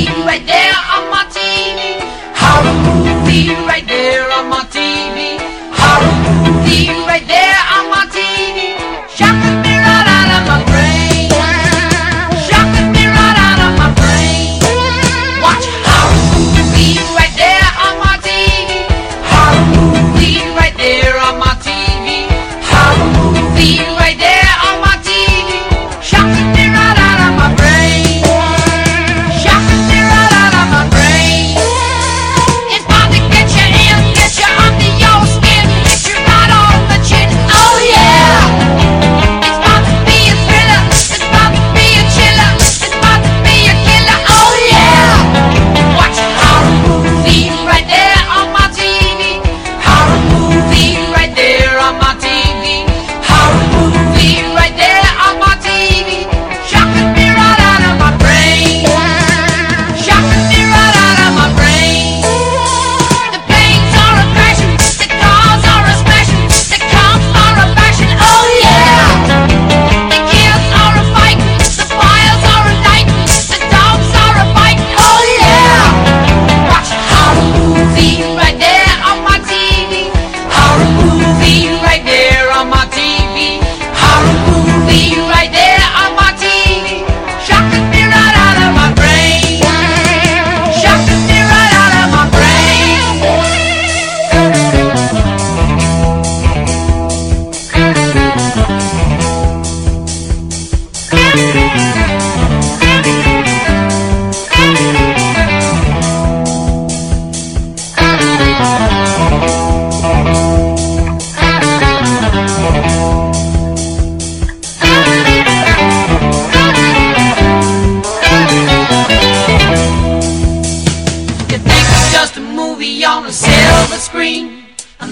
right there on my TV. Horror movie right there on my TV. Horror movie right there. A